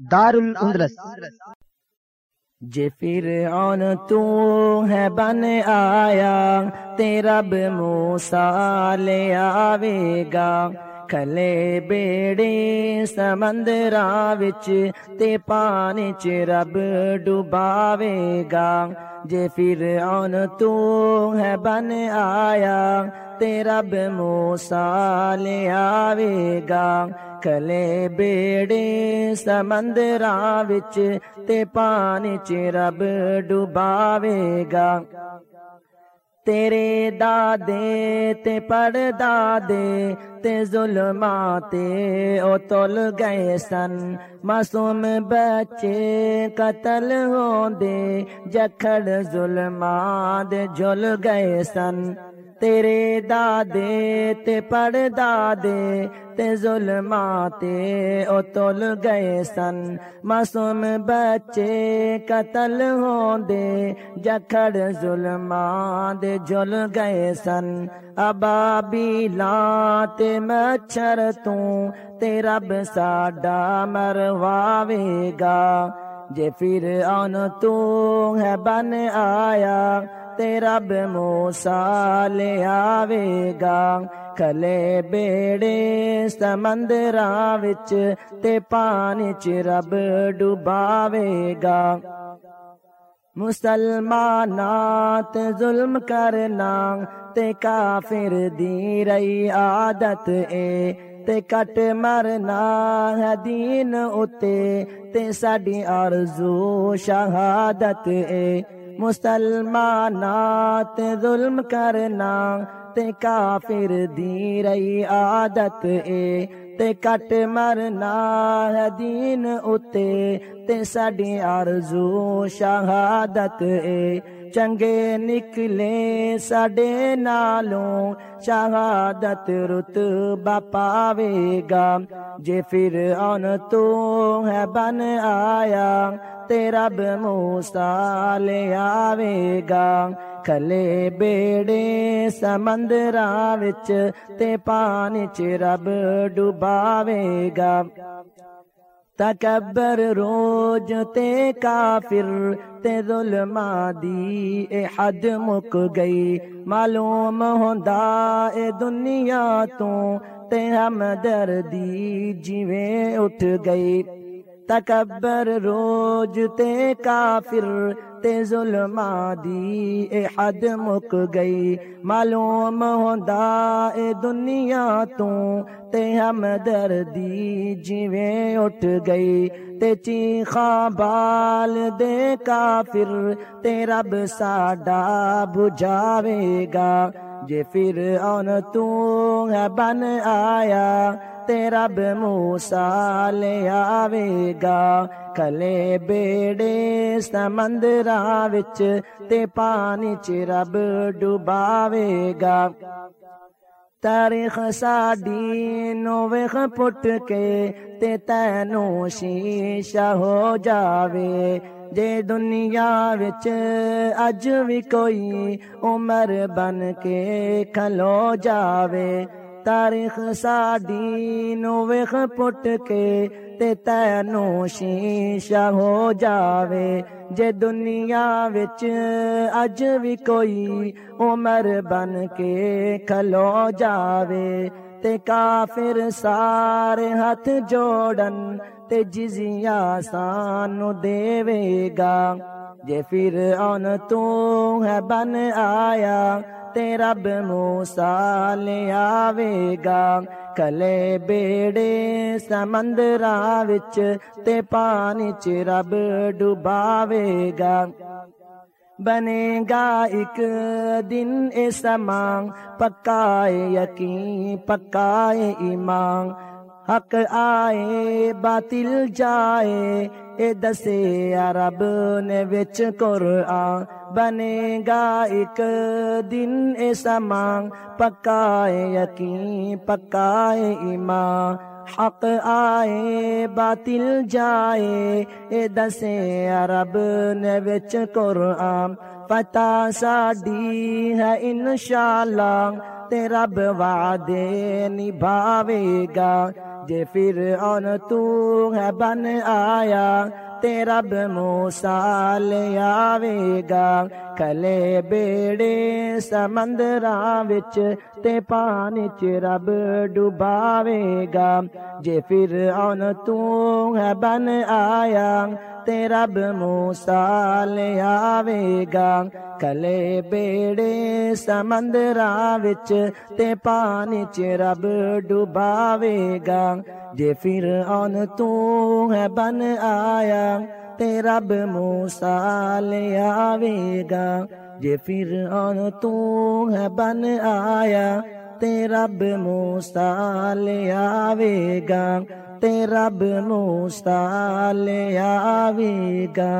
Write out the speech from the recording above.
دار الاندلس جے فرعون تو ہے بن آیا تیرا موسا لے آوے گا کھلے بیڑے سمندراں وچ، تے پانی چ رب ڈباوے گا جے فرعون تو ہے بن آیا، تے رب موسا لے آوے گا کلے بیڑے سمندراں وچ تے پانی چ رب ڈباوے گا تیرے دادے تے پڑ دادے تے ظلماتے او تول گئے سن معصوم بچے قتل ہوندے جکھڑ ظلمات جل گئے سن تیرے دادے تے پڑ دادے تے ظلماتے او تول گئے سن۔ معصوم بچے قتل ہوندے، جکھڑ ظلمات جل گئے سن۔ ابابیلا تے مچھر تو تے رب ساڈا مرواوے گا۔ جے پھر آن تو ہے بن آیا تے رب موسا لے آوے گا کلے بیڑے سمندراں وچ تے پانی چ رب ڈباوے گا مسلمانات ظلم کرنا تے کافر دی رئی عادت اے۔ تے کٹ مرنا ہے دین اتے تے ساڈی آرزو شہادت اے۔ مسلمانات ظلم کرنا تے کافر دی رئی عادت اے تے کٹ مرنا ہے دین اتے تے ساڈی آرزو شہادت اے چنگے نکلے ساڈے نالوں شہادت رتبہ پاوے گا جے پھر آن تو ہے بن آیا تیرا موسا لے آوے گا کھلے بیڑے سمندراں وچ تے پانی چ رب ڈباوے گا تکبر روج تے کافر تے ظلما دی اے حد مک گئی معلوم ہوندا اے دنیا تو تے ہم دردی جیویں اٹھ گئی تکبر، روج تے کافر، تے ظلما دی اے حد مک گئی۔ معلوم ہوندا اے دنیا تو تے ہم دردی جیویں اٹھ گئی۔ تے چیخا بال دے کافر، تے رب ساڈا بجاوے گا۔ جے پھر آن تو ہے بن آیا تے رب موسا لے آوے گا کلے بیڑے سمندراں وچ تے پانی چ رب ڈباوے گا تاریخ ساڈی نو ویخ پٹ کے تے تینو شیشہ ہو جاوے۔ جے دنیا وچ اج بھی کوئی عمر بن کے کھلو جاوے۔ تاریخ ساڈی نو ویخ پٹ کے تے تینو شیشہ ہو جاوے۔ جے دنیا وچ اج بھی کوئی عمر بن کے کھلو جاوے۔ تے کافر سارے ہاتھ جوڑن تے جزیا سانو دے گا۔ جے پھر آن تو ہے بن آیا رب موسا لے آوے گا کلے بیڑے سمندراں وچ تے پانی چ رب ڈباوے گا بنے گا ایک دن اے سمانگ پکائے یقین، پکائے ایمان۔ حق آئے، باطل جائے اے دسے عرب نے وچ قرآن بنے گا ایک دن اے سمانگ پکائے یقین پکائے ایمان حق آئے باطل جائے اے دسے عرب نے وچ قرآن پتا ساڈی ہے انشاءاللہ تے رب وعدے نبھاوے گا جے فرعون تو ہے بن آیا تیرا رب موسا لے آوے گا۔ کلے بیڑے سمندراں وچ تے پانی چ رب ڈباوے گا۔ جے فرعون تو ہے بن آیا تے رب موسا لے آوے گا کلے بیڑے سمندراں وچ تے پانی چ رب ڈوباوے گا جے پھر آن تو ہے بن آیا تے رب موسا لے آوے گا جے پھر آن تو ہے بن آیا تیرا رب موسا لے آوے گا تیرا رب موسا لے آوے گا